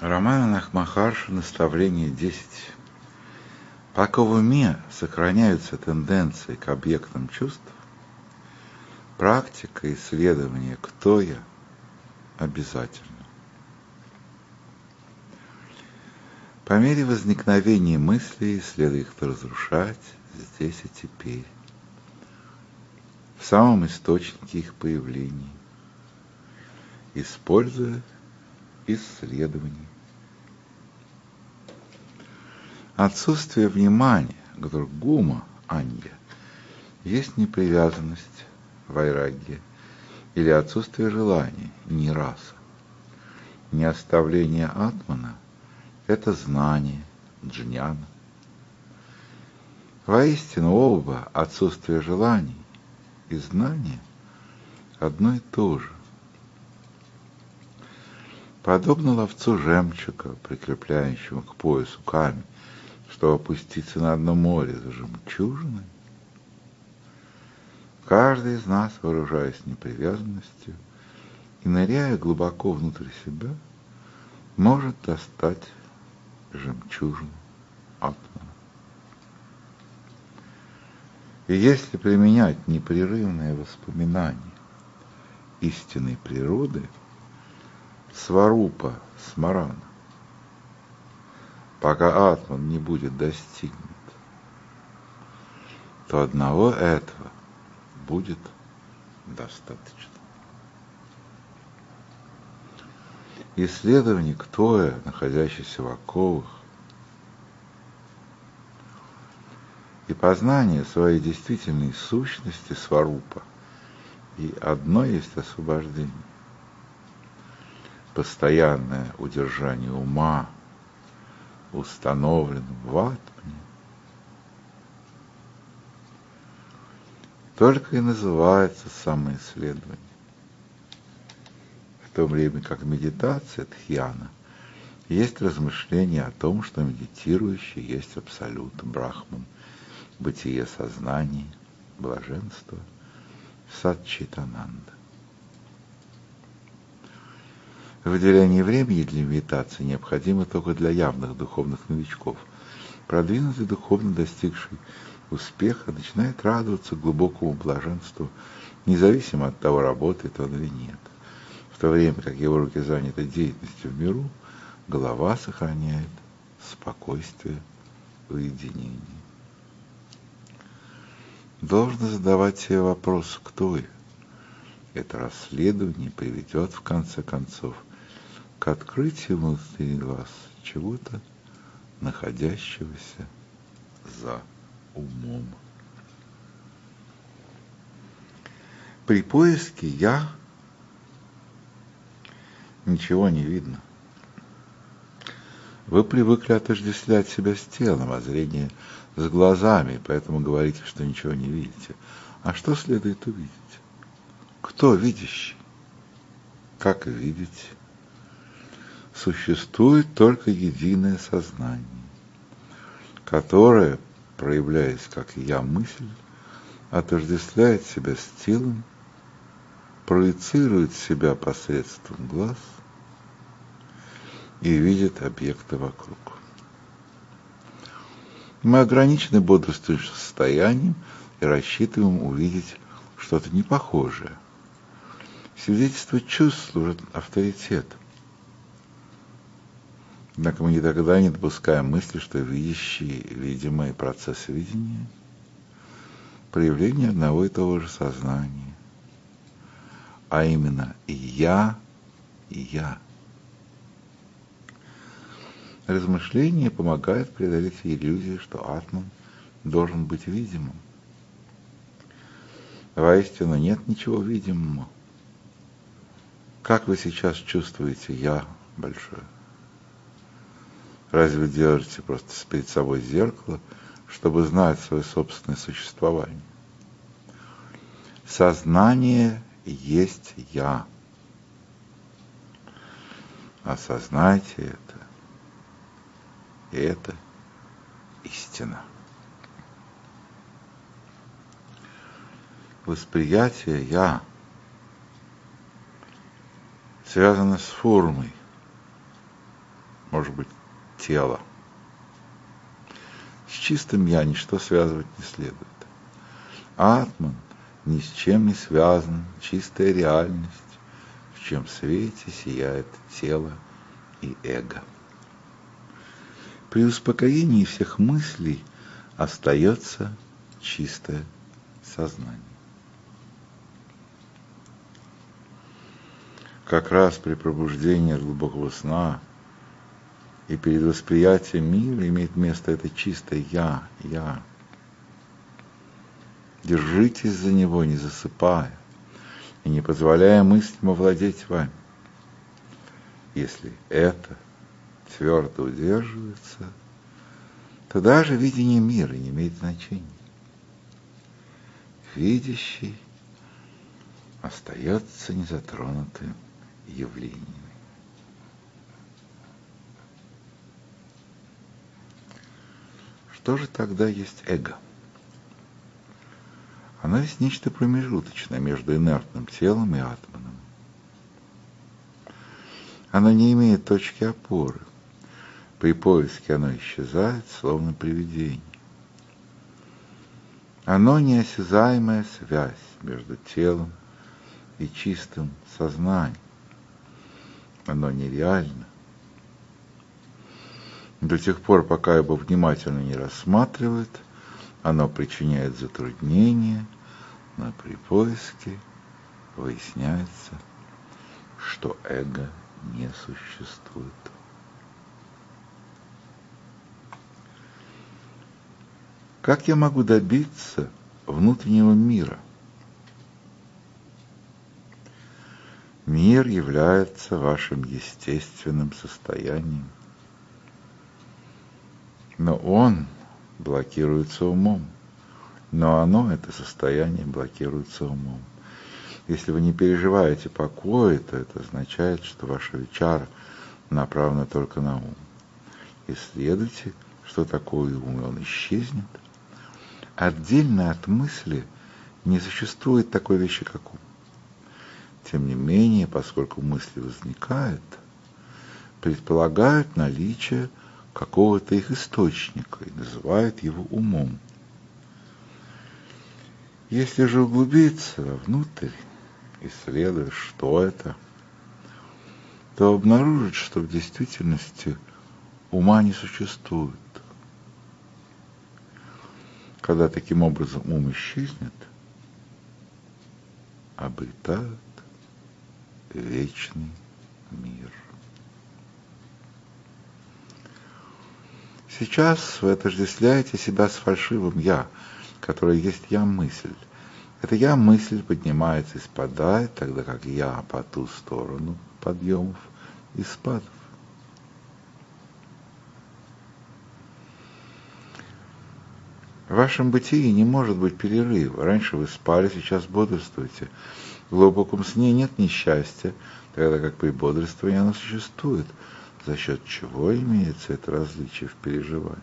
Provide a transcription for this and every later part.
Роман Ахмахарш, наставление 10. Пока в уме сохраняются тенденции к объектам чувств, практика исследования «кто я» обязательно. По мере возникновения мыслей следует их разрушать здесь и теперь, в самом источнике их появления, используя исследования. Отсутствие внимания к другому анья есть непривязанность вайраги или отсутствие желания не раса. Не атмана – это знание джняна. Воистину оба отсутствие желаний и знания одно и то же. Подобно ловцу жемчуга, прикрепляющему к поясу камень, чтобы опуститься на дно море за жемчужиной, каждый из нас, вооружаясь непривязанностью и ныряя глубоко внутрь себя, может достать жемчужину атмана. И если применять непрерывное воспоминание истинной природы, сварупа смарана, пока атман не будет достигнут, то одного этого будет достаточно. Исследование Ктоя, находящийся в оковах, и познание своей действительной сущности сварупа, и одно есть освобождение. Постоянное удержание ума установлен в атмане, только и называется самоисследование. В то время как медитация тхьяна есть размышление о том, что медитирующий есть абсолют, брахман, бытие сознания, блаженство, садчитананда. Выделение времени для медитации необходимо только для явных духовных новичков. Продвинутый духовно достигший успеха начинает радоваться глубокому блаженству, независимо от того, работает он или нет. В то время как его руки заняты деятельностью в миру, голова сохраняет спокойствие в уединении. Должно задавать себе вопрос, кто я. Это расследование приведет в конце концов к открытию внутри глаз чего-то, находящегося за умом. При поиске «я» ничего не видно. Вы привыкли отождествлять себя с телом, а зрение с глазами, поэтому говорите, что ничего не видите. А что следует увидеть? Кто видящий? Как видеть? Существует только единое сознание, которое проявляясь как я-мысль, отождествляет себя с телом, проецирует себя посредством глаз и видит объекты вокруг. Мы ограничены бодрствующим состоянием и рассчитываем увидеть что-то непохожее. Свидетельство чувств служит авторитетом. Однако мы никогда не допускаем мысли, что видящие видимые процессы видения – проявление одного и того же сознания, а именно «я» и «я». Размышление помогает преодолеть иллюзию, что атман должен быть видимым. Воистину нет ничего видимого. Как вы сейчас чувствуете «я» большое? Разве вы держите просто перед собой зеркало, чтобы знать свое собственное существование? Сознание есть я. Осознайте это. И это истина. Восприятие я связано с формой, может быть, тело. С чистым я ничто связывать не следует. Атман ни с чем не связан, чистая реальность, в чем свете сияет тело и эго. При успокоении всех мыслей остается чистое сознание. Как раз при пробуждении глубокого сна и перед восприятием мира имеет место это чистое «я», «я». Держитесь за него, не засыпая, и не позволяя мыслям овладеть вами. Если это твердо удерживается, то даже видение мира не имеет значения. Видящий остается незатронутым явлениями. Что же тогда есть эго? Оно есть нечто промежуточное между инертным телом и атомом. Оно не имеет точки опоры. При поиске оно исчезает, словно привидение. Оно неосязаемая связь между телом и чистым сознанием. Оно нереально. До тех пор, пока его внимательно не рассматривают, оно причиняет затруднения, но при поиске выясняется, что эго не существует. Как я могу добиться внутреннего мира? Мир является вашим естественным состоянием, но он блокируется умом. Но оно, это состояние, блокируется умом. Если вы не переживаете покоя, то это означает, что ваша вечара направлена только на ум. Исследуйте, что такое ум, и он исчезнет. Отдельно от мысли не существует такой вещи, как ум. Тем не менее, поскольку мысли возникают, предполагают наличие какого-то их источника и называют его умом. Если же углубиться внутрь, исследуя, что это, то обнаружит, что в действительности ума не существует. Когда таким образом ум исчезнет, обретают вечный мир. Сейчас вы отождествляете себя с фальшивым «я», которое есть «я-мысль». Это «я-мысль» поднимается и спадает, тогда как «я» по ту сторону подъемов и спадов. В вашем бытии не может быть перерыва. Раньше вы спали, сейчас бодрствуете. В глубоком сне нет несчастья, тогда как при бодрствовании оно существует, за счет чего имеется это различие в переживании.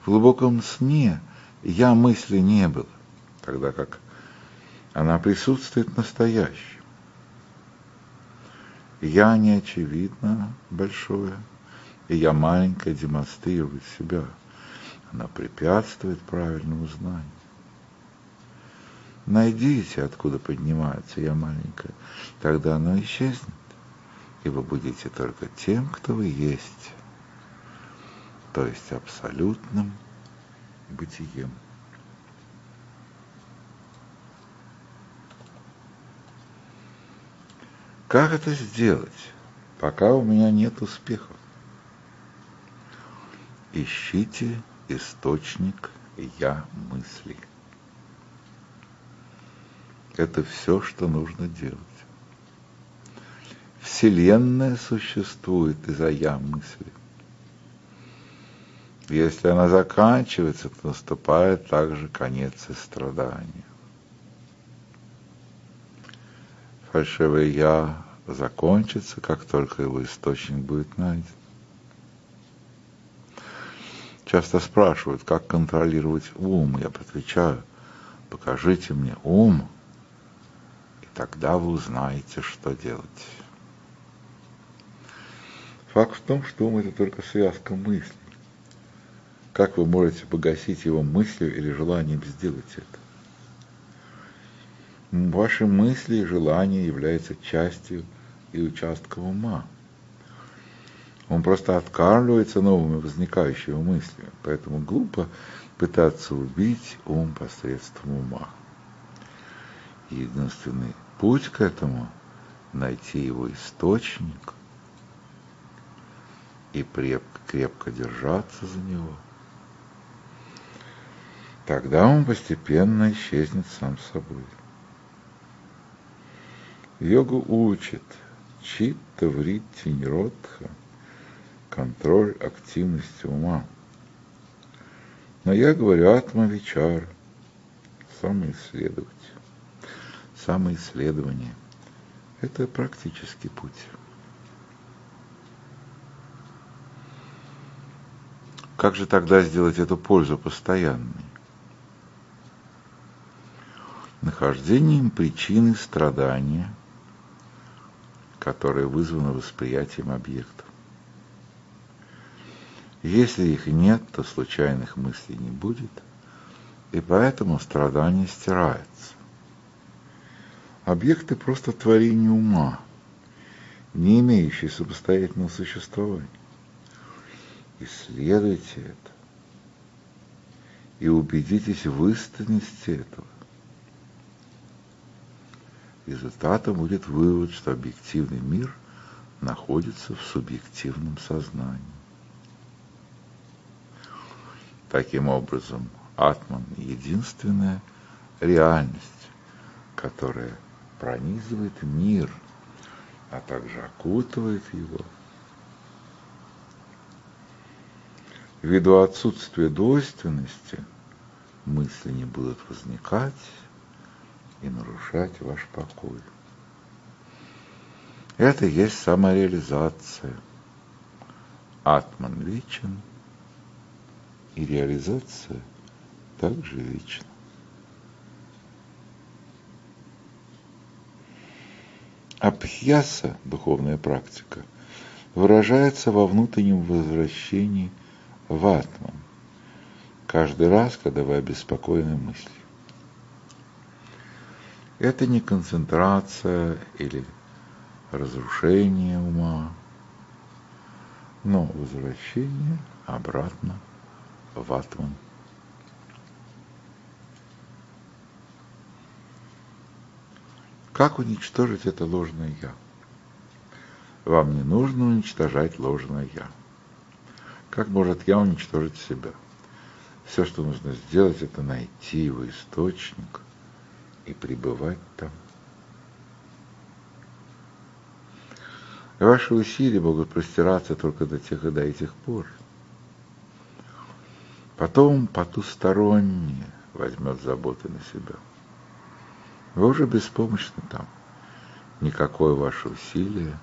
В глубоком сне я мысли не было, тогда как она присутствует настоящем. Я не очевидно большое, и я маленькое демонстрирую себя. Она препятствует правильному знанию. Найдите, откуда поднимается я маленькая, тогда оно исчезнет, и вы будете только тем, кто вы есть, то есть абсолютным бытием. Как это сделать, пока у меня нет успехов? Ищите источник я мысли. Это все, что нужно делать. Вселенная существует из-за я мысли. Если она заканчивается, то наступает также конец и страдания. Фальшивое «я» закончится, как только его источник будет найден. Часто спрашивают, как контролировать ум. Я отвечаю, покажите мне ум, и тогда вы узнаете, что делать. Факт в том, что ум – это только связка мыслей. Как вы можете погасить его мыслью или желанием сделать это? Ваши мысли и желания являются частью и участком ума. Он просто откармливается новыми возникающими мыслями, поэтому глупо пытаться убить ум посредством ума. Единственный путь к этому – найти его источник и крепко, держаться за него. Тогда он постепенно исчезнет сам собой. Йогу учит читта вритти ниродха, контроль активности ума. Но я говорю атма-вичар, самоисследовать. Самоисследование – это практический путь. Как же тогда сделать эту пользу постоянной? Нахождением причины страдания, которые вызваны восприятием объектов. Если их нет, то случайных мыслей не будет, и поэтому страдание стирается. Объекты просто творение ума, не имеющие самостоятельного существования. Исследуйте это и убедитесь в истинности этого. Результатом будет вывод, что объективный мир находится в субъективном сознании. Таким образом, атман – единственная реальность, которая пронизывает мир, а также окутывает его. Ввиду отсутствия двойственности мысли не будут возникать и нарушать ваш покой. Это и есть самореализация. Атман вечен – и реализация также вечна. Абхьяса, духовная практика, выражается во внутреннем возвращении в атман, каждый раз, когда вы обеспокоены мыслью. Это не концентрация или разрушение ума, но возвращение обратно Ватман. Как уничтожить это ложное «я»? Вам не нужно уничтожать ложное «я». Как может «я» уничтожить себя? Все, что нужно сделать, это найти его источник и пребывать там. Ваши усилия могут простираться только до тех и до этих пор, Потом потустороннее возьмет заботы на себя. Вы уже беспомощны там. Никакое ваше усилие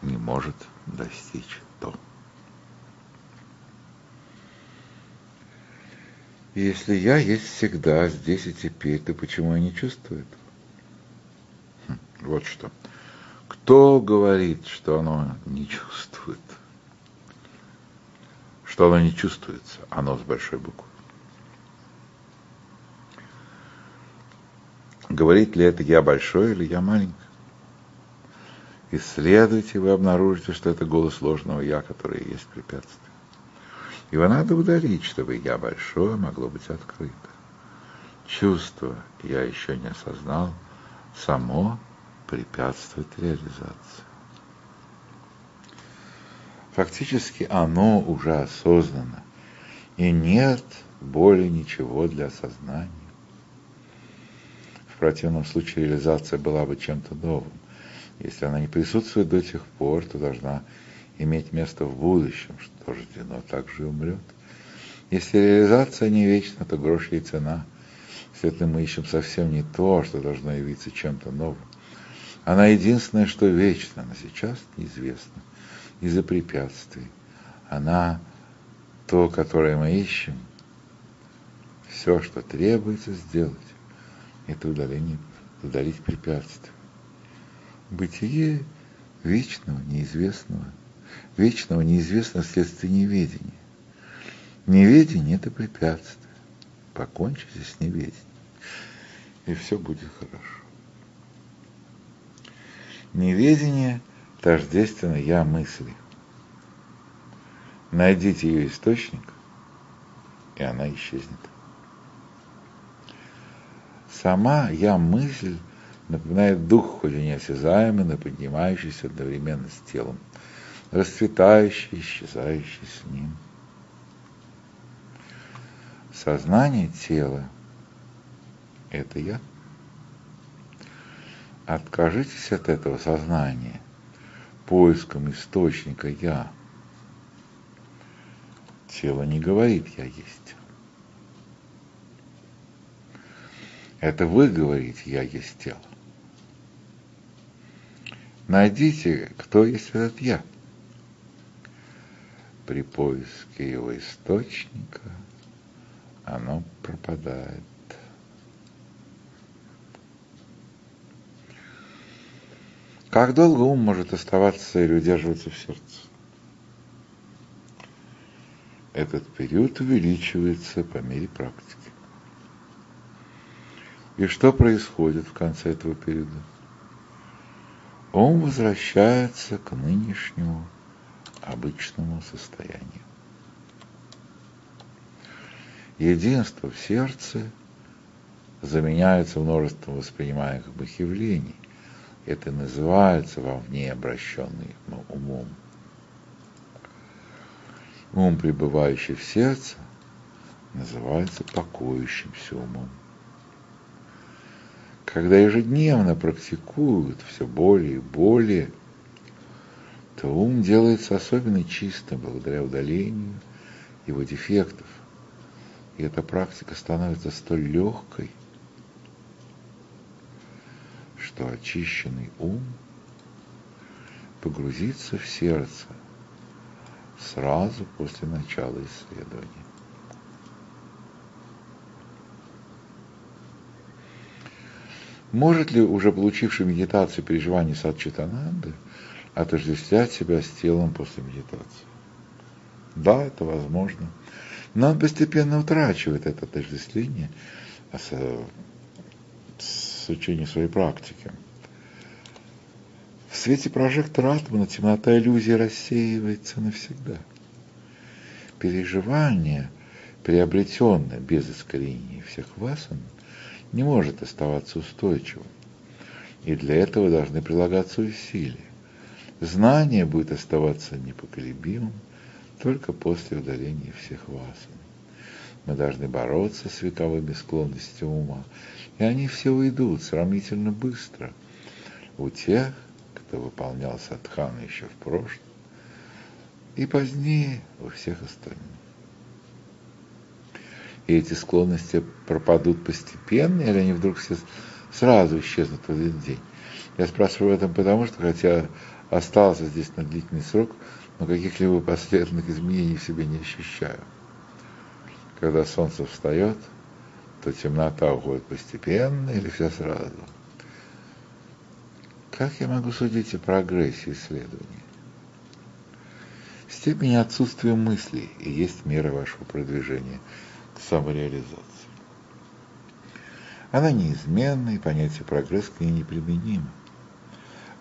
не может достичь Если я есть всегда, здесь и теперь, то почему я не чувствую этого? Хм, вот что. Кто говорит, что оно не чувствует? что оно не чувствуется, оно с большой буквы. Говорит ли это я большой или я маленький? Исследуйте, вы обнаружите, что это голос ложного я, который есть препятствие. Его надо удалить, чтобы я большое могло быть открыто. Чувство я еще не осознал, само препятствует реализации. Фактически оно уже осознано, и нет более ничего для сознания. В противном случае реализация была бы чем-то новым. Если она не присутствует до тех пор, то должна иметь место в будущем, что рождено также и умрет. Если реализация не вечна, то грош ей цена. Следовательно, мы ищем совсем не то, что должно явиться чем-то новым. Она единственное, что вечно, но сейчас неизвестно из-за препятствий. Она то, которое мы ищем, все, что требуется сделать, это удаление, удалить препятствия. Бытие вечного, неизвестного вечного неизвестного следствия неведения. Неведение – это препятствие. Покончите с неведением, и все будет хорошо. Неведение тождественно «я» мысли. Найдите ее источник, и она исчезнет. Сама «я» мысль напоминает дух, хоть и неосязаемый, но поднимающийся одновременно с телом, расцветающий, исчезающий с ним. Сознание тела – это я. Откажитесь от этого сознания поиском источника «я». Тело не говорит «я есть». Это вы говорите «я есть тело». Найдите, кто есть этот «я». При поиске его источника оно пропадает. Как долго ум может оставаться или удерживаться в сердце? Этот период увеличивается по мере практики. И что происходит в конце этого периода? Ум возвращается к нынешнему обычному состоянию. Единство в сердце заменяется множеством воспринимаемых явлений, это называется вовне обращенный умом. Ум, пребывающий в сердце, называется покоящимся умом. Когда ежедневно практикуют все более и более, то ум делается особенно чистым благодаря удалению его дефектов. И эта практика становится столь легкой – что очищенный ум погрузится в сердце сразу после начала исследования. Может ли уже получивший медитацию переживание садчитананды отождествлять себя с телом после медитации? Да, это возможно. Но он постепенно утрачивает это отождествление с учения своей практики. В свете прожектора атома темнота иллюзии рассеивается навсегда. Переживание, приобретенное без искоренения всех васан, не может оставаться устойчивым. И для этого должны прилагаться усилия. Знание будет оставаться непоколебимым только после удаления всех васан. Мы должны бороться с вековыми склонностями ума, и они все уйдут сравнительно быстро. У тех, кто выполнял садхану еще в прошлом, и позднее у всех остальных. И эти склонности пропадут постепенно, или они вдруг все сразу исчезнут в один день? Я спрашиваю об этом потому, что хотя остался здесь на длительный срок, но каких-либо последних изменений в себе не ощущаю. Когда солнце встает – то темнота уходит постепенно или все сразу? Как я могу судить о прогрессе исследований? Степень отсутствия мыслей и есть мера вашего продвижения к самореализации. Она неизменна, и понятие прогресс к ней неприменимо.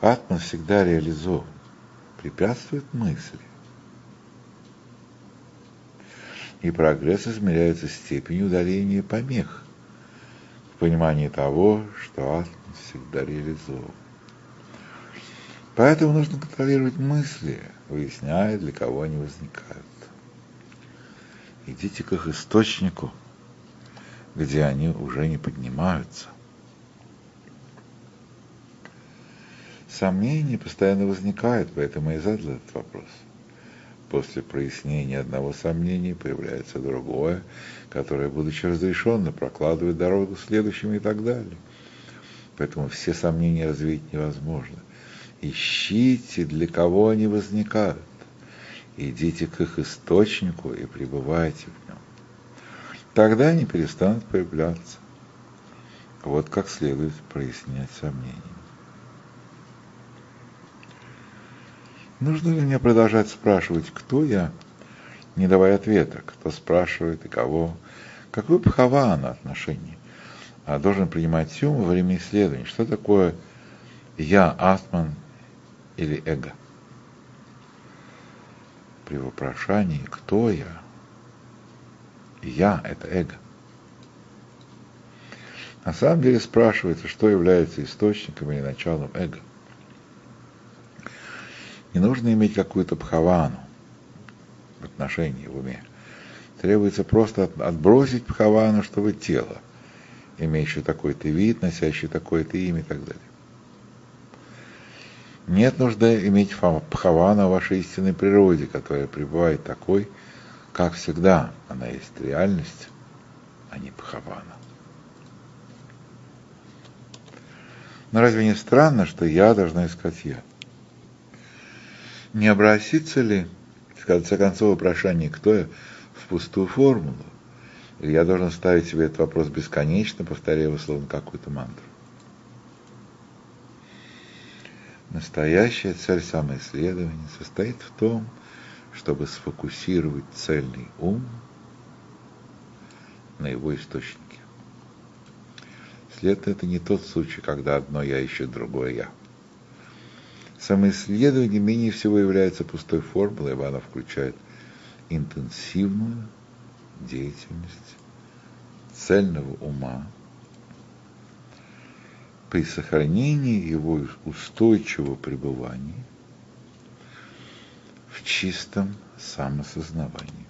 Атман всегда реализован, препятствует мысли. и прогресс измеряется степенью удаления помех в понимании того, что атом всегда реализован. Поэтому нужно контролировать мысли, выясняя, для кого они возникают. Идите к их источнику, где они уже не поднимаются. Сомнения постоянно возникают, поэтому я задал этот вопрос – После прояснения одного сомнения появляется другое, которое, будучи разрешено, прокладывает дорогу следующим и так далее. Поэтому все сомнения развеять невозможно. Ищите, для кого они возникают. Идите к их источнику и пребывайте в нем. Тогда они перестанут появляться. Вот как следует прояснять сомнения. Нужно ли мне продолжать спрашивать, кто я, не давая ответа, кто спрашивает и кого, какое пхавана отношение, а должен принимать ум во время исследования, что такое я, атман или эго. При вопрошании «кто я?» «я» — это эго. На самом деле спрашивается, что является источником или началом эго. Не нужно иметь какую-то пхавану в отношении в уме. Требуется просто отбросить пхавану, чтобы тело, имеющее такой-то вид, носящее такое-то имя и так далее. Нет нужды иметь пхавана в вашей истинной природе, которая пребывает такой, как всегда. Она есть реальность, а не пхавана. Но разве не странно, что я должна искать я? Не обратиться ли, в конце концов, вопрошание «кто я?» в пустую формулу? Или я должен ставить себе этот вопрос бесконечно, повторяя условно какую-то мантру? Настоящая цель самоисследования состоит в том, чтобы сфокусировать цельный ум на его источнике. Следовательно, это не тот случай, когда одно я ищет другое я. Самоисследование менее всего является пустой формулой, ибо оно включает интенсивную деятельность цельного ума, при сохранении его устойчивого пребывания в чистом самосознавании.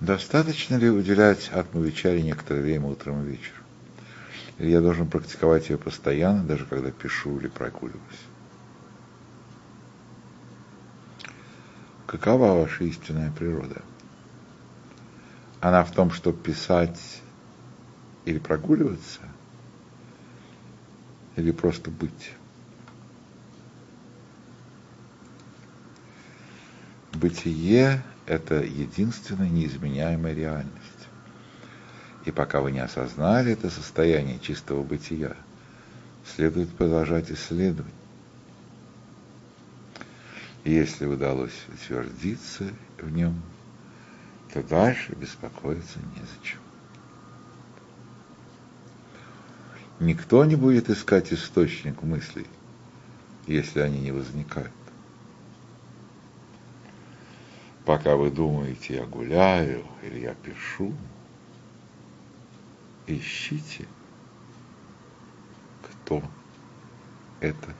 Достаточно ли уделять атмовичаре некоторое время утром и вечером? Или я должен практиковать ее постоянно, даже когда пишу или прогуливаюсь? Какова ваша истинная природа? она в том, чтобы писать или прогуливаться, или просто быть. Бытие – это единственная неизменяемая реальность. И пока вы не осознали это состояние чистого бытия, следует продолжать исследовать. И если удалось утвердиться в нем – то дальше беспокоиться незачем. Никто не будет искать источник мыслей, если они не возникают. Пока вы думаете, я гуляю или я пишу, ищите, кто это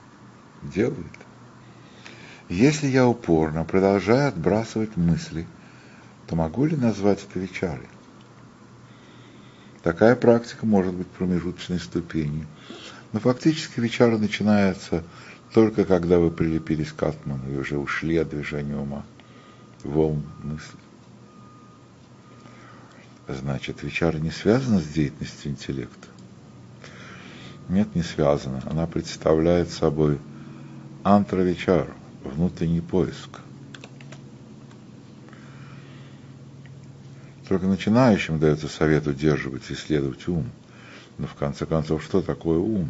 делает. Если я упорно продолжаю отбрасывать мысли – то могу ли назвать это вечарой? Такая практика может быть промежуточной ступенью, но фактически вечера начинается только когда вы прилепились к атману и уже ушли от движения ума, волн мысли. Значит, вечера не связана с деятельностью интеллекта? Нет, не связана. Она представляет собой антровечару, внутренний поиск – Только начинающим дается совет удерживать и исследовать ум. Но в конце концов, что такое ум?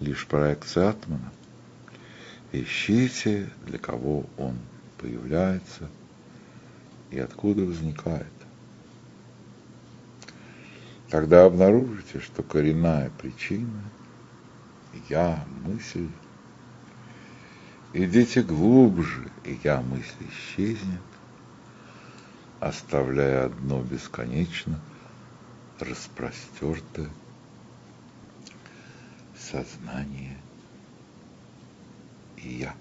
Лишь проекция атмана. Ищите, для кого он появляется и откуда возникает. Тогда обнаружите, что коренная причина – я, мысль. Идите глубже, и я, мысль исчезнет оставляя одно бесконечно распростертое сознание и я.